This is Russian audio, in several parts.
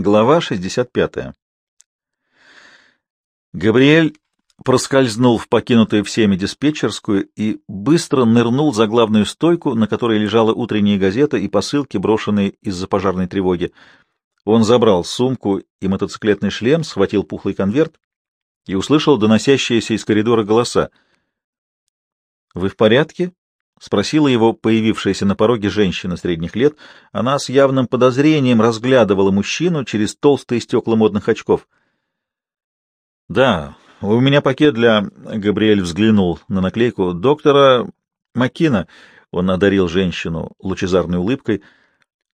Глава 65. Габриэль проскользнул в покинутую всеми диспетчерскую и быстро нырнул за главную стойку, на которой лежала утренняя газета и посылки, брошенные из-за пожарной тревоги. Он забрал сумку и мотоциклетный шлем, схватил пухлый конверт и услышал доносящиеся из коридора голоса. «Вы в порядке?» — спросила его появившаяся на пороге женщина средних лет. Она с явным подозрением разглядывала мужчину через толстые стекла модных очков. — Да, у меня пакет для... — Габриэль взглянул на наклейку. — Доктора Маккина. Он одарил женщину лучезарной улыбкой.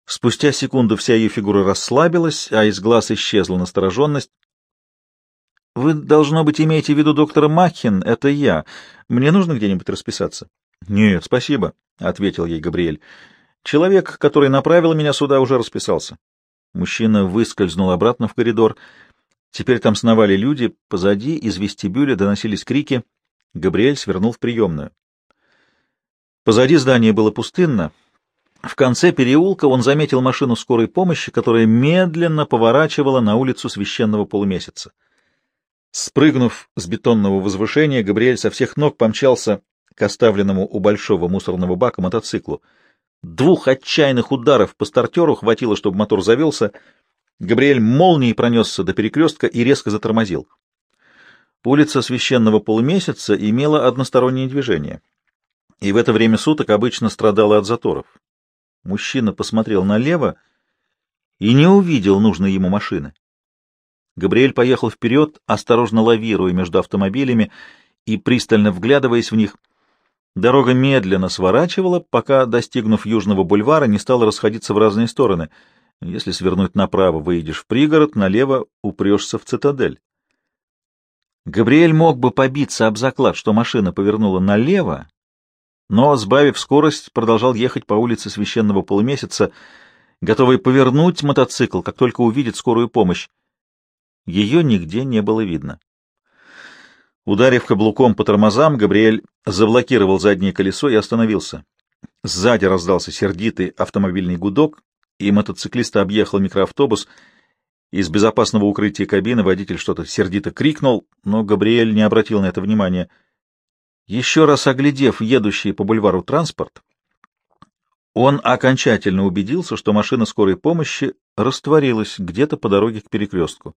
Спустя секунду вся ее фигура расслабилась, а из глаз исчезла настороженность. — Вы, должно быть, имеете в виду доктора Маккин. Это я. Мне нужно где-нибудь расписаться? — Нет, спасибо, — ответил ей Габриэль. — Человек, который направил меня сюда, уже расписался. Мужчина выскользнул обратно в коридор. Теперь там сновали люди. Позади из вестибюля доносились крики. Габриэль свернул в приемную. Позади здания было пустынно. В конце переулка он заметил машину скорой помощи, которая медленно поворачивала на улицу священного полумесяца. Спрыгнув с бетонного возвышения, Габриэль со всех ног помчался к оставленному у большого мусорного бака мотоциклу. Двух отчаянных ударов по стартеру хватило, чтобы мотор завелся. Габриэль молнией пронесся до перекрестка и резко затормозил. Улица священного полумесяца имела одностороннее движение, и в это время суток обычно страдала от заторов. Мужчина посмотрел налево и не увидел нужной ему машины. Габриэль поехал вперед, осторожно лавируя между автомобилями и пристально вглядываясь в них — Дорога медленно сворачивала, пока, достигнув Южного бульвара, не стала расходиться в разные стороны. Если свернуть направо, выйдешь в пригород, налево упрешься в цитадель. Габриэль мог бы побиться об заклад, что машина повернула налево, но, сбавив скорость, продолжал ехать по улице священного полумесяца, готовый повернуть мотоцикл, как только увидит скорую помощь. Ее нигде не было видно. Ударив каблуком по тормозам, Габриэль заблокировал заднее колесо и остановился. Сзади раздался сердитый автомобильный гудок, и мотоциклист объехал микроавтобус. Из безопасного укрытия кабины водитель что-то сердито крикнул, но Габриэль не обратил на это внимания. Еще раз оглядев едущий по бульвару транспорт, он окончательно убедился, что машина скорой помощи растворилась где-то по дороге к перекрестку.